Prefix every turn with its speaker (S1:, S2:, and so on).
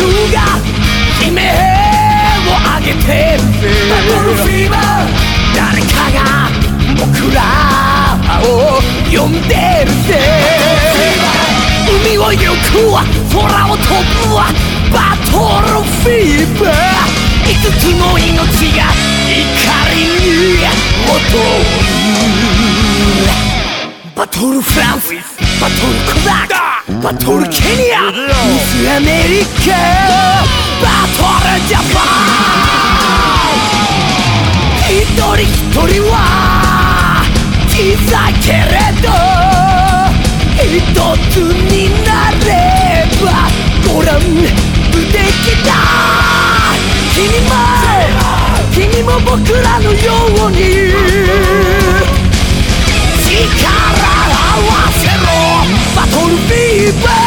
S1: 球が悲鳴を上げてるぜバトルフィーバー誰かが僕らを呼んでるぜ海を行くわ空を飛ぶわバトルフィーバー5つの命が怒りに戻るバトルフランスバトルクダックバトルケニアアメリカバトルジャパン一人一人は小さいけれど一つになればご覧無敵だ君も君も僕らのように力合わせろ。バトルビーバー